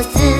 我。